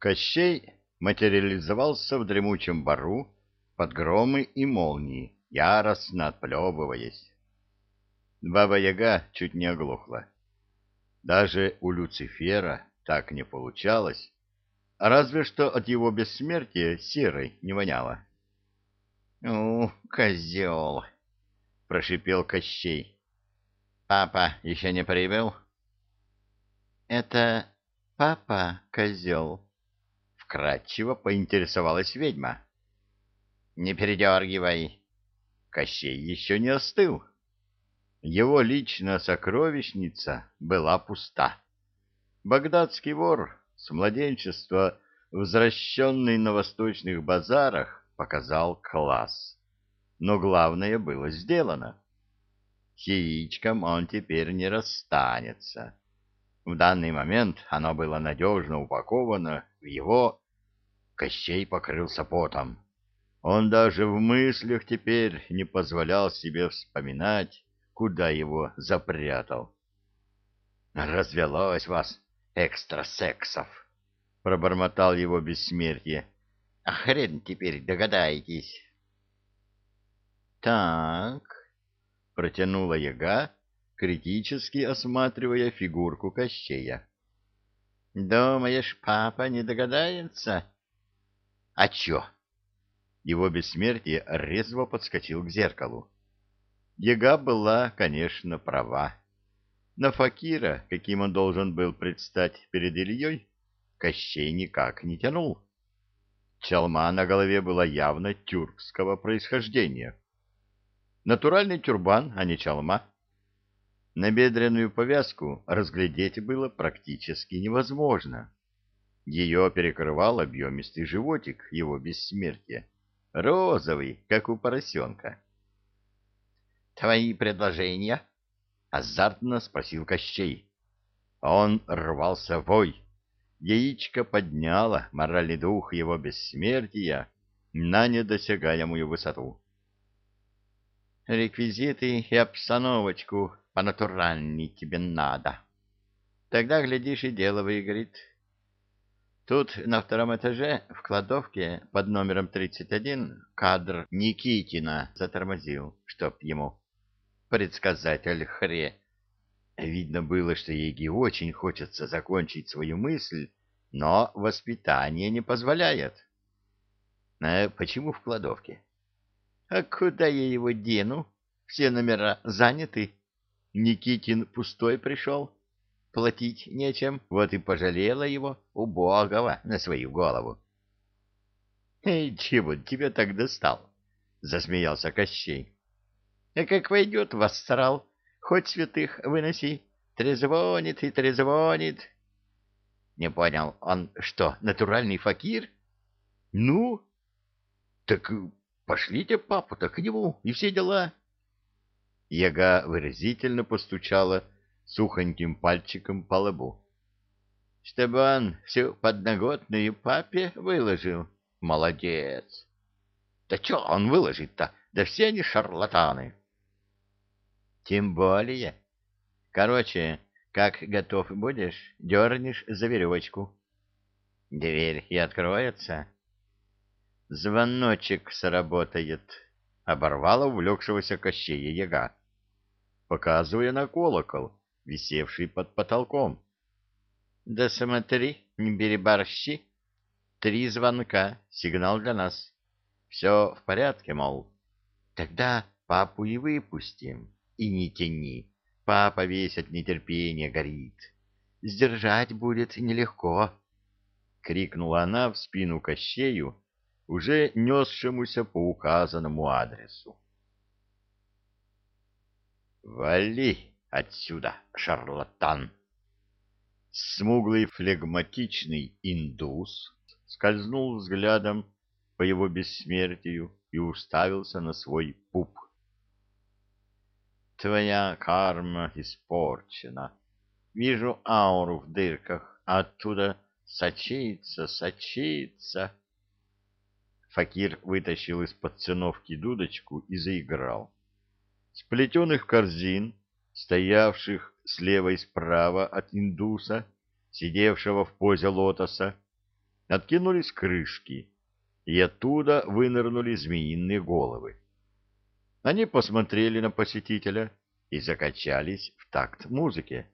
Кощей материализовался в дремучем бару под громы и молнии, яростно отплевываясь. Баба-яга чуть не оглохла. Даже у Люцифера так не получалось, разве что от его бессмертия серой не воняло. — Ну, козел! — прошипел Кощей. — Папа еще не прибыл? — Это папа, козел? — вкратчиво поинтересовалась ведьма. — Не передергивай. Кощей еще не остыл. Его личная сокровищница была пуста. Багдадский вор, с младенчества возвращенный на восточных базарах, показал класс. Но главное было сделано. С яичком он теперь не расстанется. В данный момент оно было надежно упаковано в его... Кощей покрылся потом. Он даже в мыслях теперь не позволял себе вспоминать, куда его запрятал. «Развелось вас, экстрасексов!» — пробормотал его бессмертие. «А хрен теперь догадаетесь!» «Так», — протянула яга, критически осматривая фигурку Кощея. «Думаешь, папа не догадается?» «А чё?» Его бессмертие резво подскочил к зеркалу. Яга была, конечно, права. На факира, каким он должен был предстать перед Ильей, Кощей никак не тянул. Чалма на голове была явно тюркского происхождения. Натуральный тюрбан, а не чалма. Набедренную повязку разглядеть было практически невозможно. Ее перекрывал объемистый животик его бессмертия, розовый, как у поросенка. — Твои предложения? — азартно спросил Кощей. Он рвался вой. Яичко подняло моральный дух его бессмертия на недосягаемую высоту реквизиты и обстановочку понатуральней тебе надо. Тогда, глядишь, и дело выиграет. Тут на втором этаже в кладовке под номером 31 кадр Никитина затормозил, чтоб ему. Предсказатель хре. Видно было, что Еге очень хочется закончить свою мысль, но воспитание не позволяет. А почему в кладовке? А куда я его дену? Все номера заняты. Никитин пустой пришел. Платить нечем, вот и пожалела его, убогого, на свою голову. — Эй, чего тебя так достал? — засмеялся Кощей. — А как войдет в астрал, хоть святых выноси, трезвонит и трезвонит. — Не понял, он что, натуральный факир? — Ну? — Так Пошлите папу-то к нему, и все дела. Яга выразительно постучала сухоньким пальчиком по лбу. — Чтобы он всю подноготную папе выложил. Молодец. — Да что он выложит-то? Да все они шарлатаны. — Тем более. Короче, как готов будешь, дернешь за веревочку. Дверь и откроется. — Звоночек сработает, — оборвала увлекшегося Кощея яга, показывая на колокол, висевший под потолком. — Да смотри, не переборщи. Три звонка, сигнал для нас. Все в порядке, мол. Тогда папу и выпустим. И не тяни. Папа весь от нетерпения горит. Сдержать будет нелегко. — крикнула она в спину Кощею, уже несшемуся по указанному адресу. «Вали отсюда, шарлатан!» Смуглый флегматичный индус скользнул взглядом по его бессмертию и уставился на свой пуп. «Твоя карма испорчена. Вижу ауру в дырках, а оттуда сочится, сочится». Факир вытащил из-под циновки дудочку и заиграл. С плетеных корзин, стоявших слева и справа от индуса, сидевшего в позе лотоса, откинулись крышки, и оттуда вынырнули змеиные головы. Они посмотрели на посетителя и закачались в такт музыки.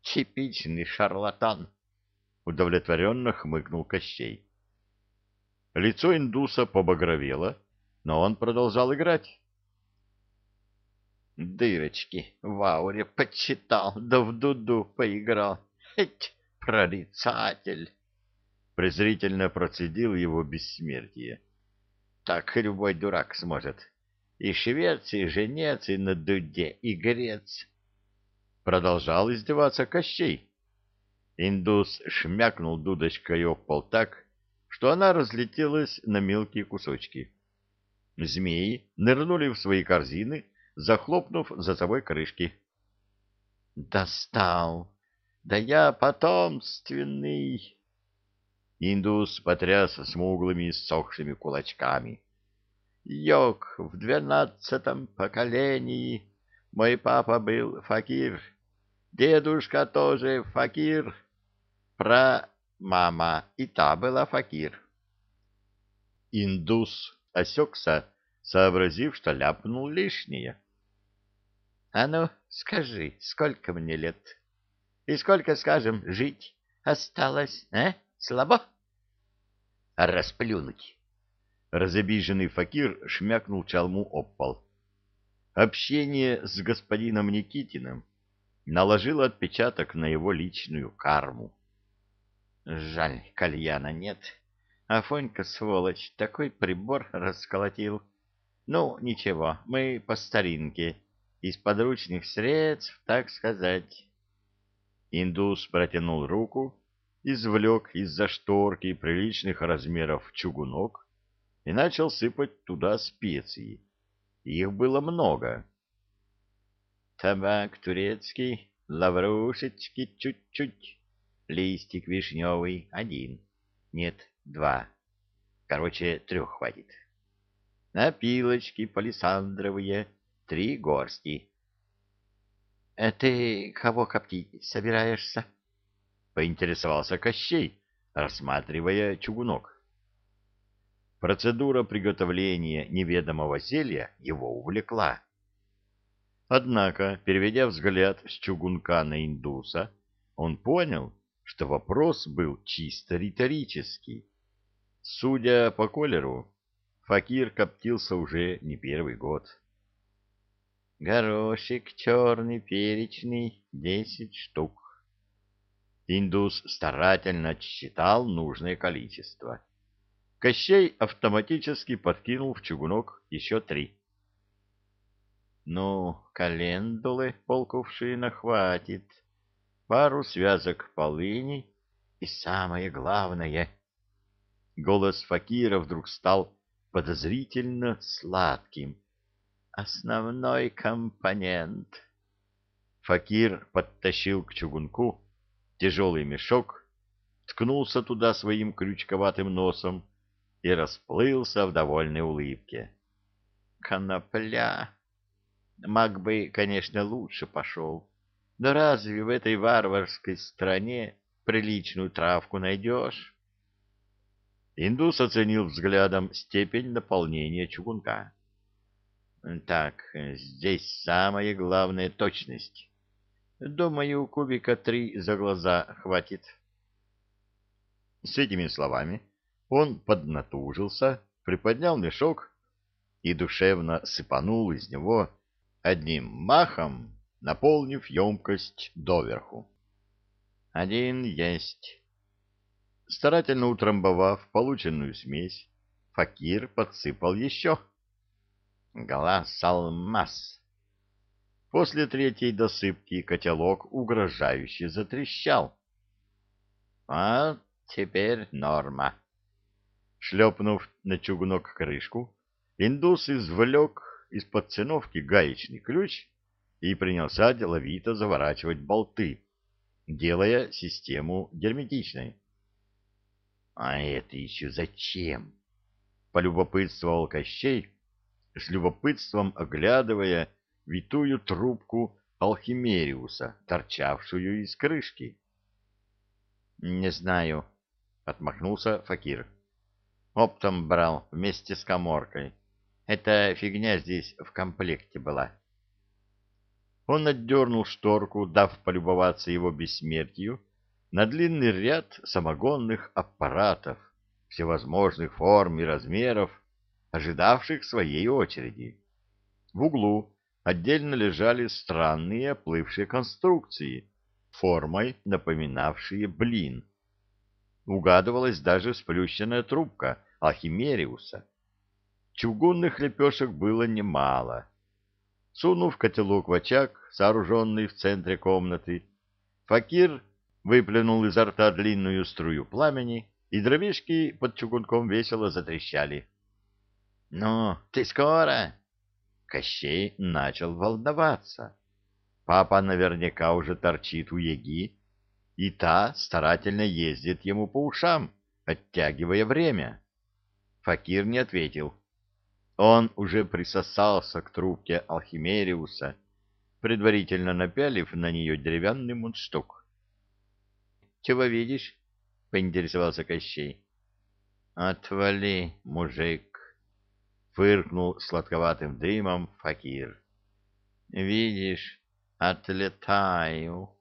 «Типичный шарлатан!» — удовлетворенно хмыкнул Кощей. Лицо индуса побагровело, но он продолжал играть. Дырочки в ауре почитал, да в дуду поиграл. Эть, прорицатель! Презрительно процедил его бессмертие. Так любой дурак сможет. И швец, и женец, и на дуде, и грец. Продолжал издеваться Кощей. Индус шмякнул дудочкой об пол так, что она разлетелась на мелкие кусочки. Змеи нырнули в свои корзины, захлопнув за собой крышки. «Достал! Да я потомственный!» Индус потряс смуглыми сохшими кулачками. «Йог, в двенадцатом поколении мой папа был факир, дедушка тоже факир, прамама и та была факир». Индус осекся, сообразив, что ляпнул лишнее. А ну, скажи, сколько мне лет? И сколько, скажем, жить осталось, а? Слабо? Расплюнуть. Разобиженный факир шмякнул чалму об пол. Общение с господином Никитиным наложило отпечаток на его личную карму. Жаль, кальяна нет. Афонька, сволочь, такой прибор расколотил. Ну, ничего, мы по старинке из подручных средств, так сказать. Индус протянул руку, извлек из-за шторки приличных размеров чугунок и начал сыпать туда специи. Их было много. Табак турецкий, лаврушечки чуть-чуть, листик вишневый один, нет, два. Короче, трех хватит. Напилочки палисандровые три горсти. «Э, — Ты кого коптить собираешься? — поинтересовался Кощей, рассматривая чугунок. Процедура приготовления неведомого зелья его увлекла. Однако, переведя взгляд с чугунка на индуса, он понял, что вопрос был чисто риторический. Судя по колеру, факир коптился уже не первый год. Горошек черный, перечный, десять штук. Индус старательно отсчитал нужное количество. Кощей автоматически подкинул в чугунок еще три. Ну, календулы полкувшина хватит, пару связок полыни и самое главное... Голос Факира вдруг стал подозрительно сладким основной компонент. Факир подтащил к чугунку тяжелый мешок, ткнулся туда своим крючковатым носом и расплылся в довольной улыбке. Конопля! Маг бы, конечно, лучше пошел, но разве в этой варварской стране приличную травку найдешь? Индус оценил взглядом степень наполнения чугунка. Так, здесь самая главная точность. Думаю, кубика три за глаза хватит. С этими словами он поднатужился, приподнял мешок и душевно сыпанул из него одним махом, наполнив емкость доверху. Один есть. Старательно утрамбовав полученную смесь, факир подсыпал еще глаз алмаз. После третьей досыпки котелок угрожающе затрещал. А теперь норма. Шлепнув на чугунок крышку, индус извлек из-под циновки гаечный ключ и принялся деловито заворачивать болты, делая систему герметичной. — А это еще зачем? — полюбопытствовал Кощей, с любопытством оглядывая витую трубку алхимериуса, торчавшую из крышки. — Не знаю. отмахнулся Факир. Оптом брал вместе с коморкой. Эта фигня здесь в комплекте была. Он отдернул шторку, дав полюбоваться его бессмертию, на длинный ряд самогонных аппаратов всевозможных форм и размеров, ожидавших своей очереди. В углу отдельно лежали странные оплывшие конструкции, формой напоминавшие блин. Угадывалась даже сплющенная трубка Алхимериуса. Чугунных лепешек было немало. Сунув котелок в очаг, сооруженный в центре комнаты, Факир выплюнул изо рта длинную струю пламени, и дровишки под чугунком весело затрещали. — Ну, ты скоро? Кощей начал волноваться. Папа наверняка уже торчит у Еги, и та старательно ездит ему по ушам, оттягивая время. Факир не ответил. Он уже присосался к трубке Алхимериуса, предварительно напялив на нее деревянный мундштук. — Чего видишь? — поинтересовался Кощей. — Отвали, мужик! — фыркнул сладковатым дымом Факир. — Видишь, отлетаю.